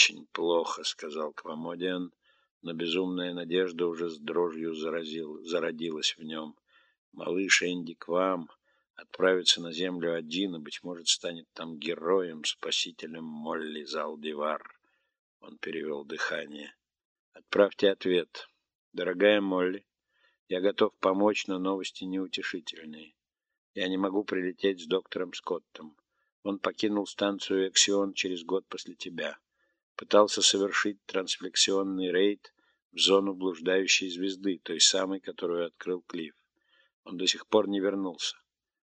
очень плохо», — сказал Квамодиан, но безумная надежда уже с дрожью заразил, зародилась в нем. «Малыш Энди Квам отправится на землю один и, быть может, станет там героем, спасителем Молли Залдивар». Он перевел дыхание. «Отправьте ответ. Дорогая Молли, я готов помочь, но новости неутешительные. Я не могу прилететь с доктором Скоттом. Он покинул станцию «Эксион» через год после тебя. Пытался совершить трансфлексионный рейд в зону блуждающей звезды, той самой, которую открыл Клифф. Он до сих пор не вернулся.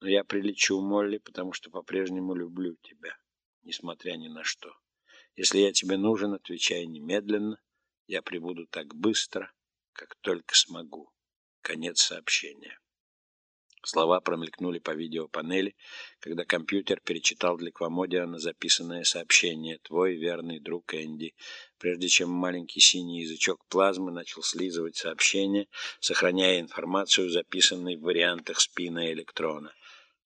Но я прилечу, Молли, потому что по-прежнему люблю тебя, несмотря ни на что. Если я тебе нужен, отвечай немедленно. Я прибуду так быстро, как только смогу. Конец сообщения. Слова промелькнули по видеопанели, когда компьютер перечитал для Квамодиана записанное сообщение «Твой верный друг Энди». Прежде чем маленький синий язычок плазмы начал слизывать сообщение, сохраняя информацию, записанной в вариантах спина электрона.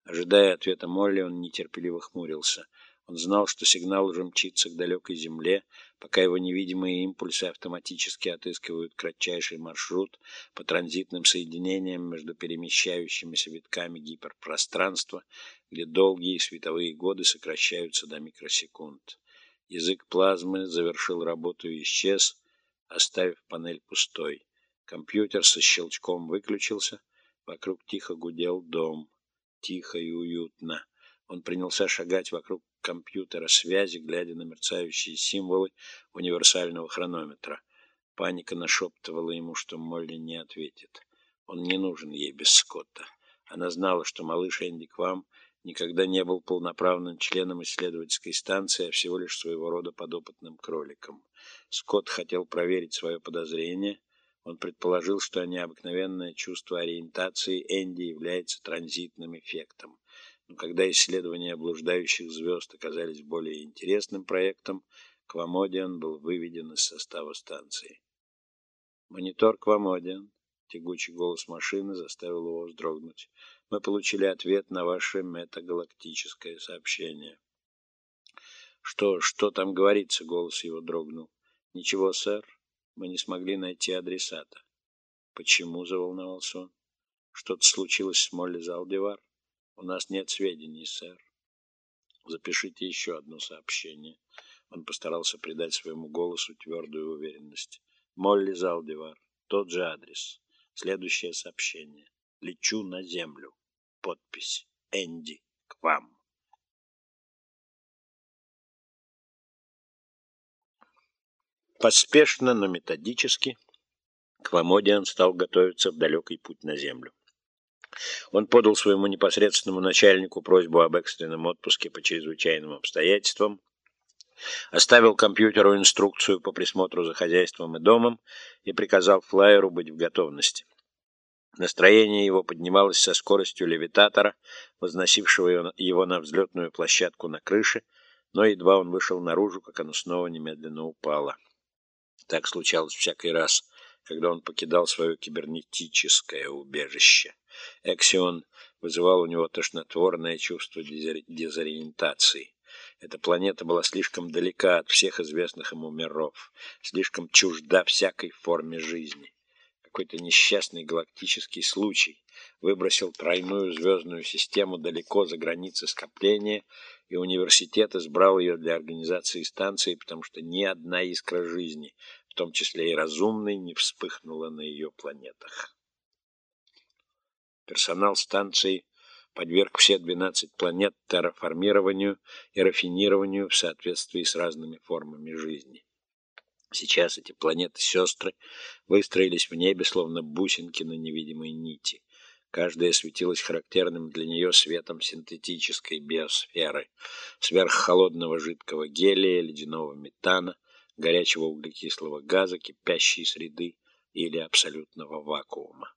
Ожидая ответа Молли, он нетерпеливо хмурился — он знал, что сигнал уже мчится к далекой земле, пока его невидимые импульсы автоматически отыскивают кратчайший маршрут по транзитным соединениям между перемещающимися витками гиперпространства, где долгие световые годы сокращаются до микросекунд. Язык плазмы завершил работу и исчез, оставив панель пустой. Компьютер со щелчком выключился, вокруг тихо гудел дом. Тихо и уютно. Он принялся шагать вокруг компьютера связи, глядя на мерцающие символы универсального хронометра. Паника нашептывала ему, что Молли не ответит. Он не нужен ей без Скотта. Она знала, что малыш Энди Квам никогда не был полноправным членом исследовательской станции, а всего лишь своего рода подопытным кроликом. Скотт хотел проверить свое подозрение. Он предположил, что необыкновенное чувство ориентации Энди является транзитным эффектом. Но когда исследования блуждающих звезд оказались более интересным проектом, Квамодиан был выведен из состава станции. «Монитор Квамодиан», — тягучий голос машины заставил его вздрогнуть. «Мы получили ответ на ваше метагалактическое сообщение». «Что, что там говорится?» — голос его дрогнул. «Ничего, сэр. Мы не смогли найти адресата». «Почему?» — заволновался он. «Что-то случилось с Молли Залдевар?» У нас нет сведений, сэр. Запишите еще одно сообщение. Он постарался придать своему голосу твердую уверенность. Молли Залдивар. Тот же адрес. Следующее сообщение. Лечу на землю. Подпись. Энди. К вам. Поспешно, но методически Квамодиан стал готовиться в далекий путь на землю. Он подал своему непосредственному начальнику просьбу об экстренном отпуске по чрезвычайным обстоятельствам, оставил компьютеру инструкцию по присмотру за хозяйством и домом и приказал флайеру быть в готовности. Настроение его поднималось со скоростью левитатора, возносившего его на взлетную площадку на крыше, но едва он вышел наружу, как оно снова немедленно упало. Так случалось всякий раз, когда он покидал свое кибернетическое убежище. Эксион вызывал у него тошнотворное чувство дезориентации. Эта планета была слишком далека от всех известных ему миров, слишком чужда всякой форме жизни. Какой-то несчастный галактический случай выбросил тройную звездную систему далеко за границы скопления, и университет избрал ее для организации станции, потому что ни одна искра жизни, в том числе и разумной, не вспыхнула на ее планетах. Персонал станции подверг все 12 планет терраформированию и рафинированию в соответствии с разными формами жизни. Сейчас эти планеты-сестры выстроились в небе, словно бусинки на невидимой нити. Каждая светилась характерным для нее светом синтетической биосферы, сверххолодного жидкого гелия, ледяного метана, горячего углекислого газа, кипящей среды или абсолютного вакуума.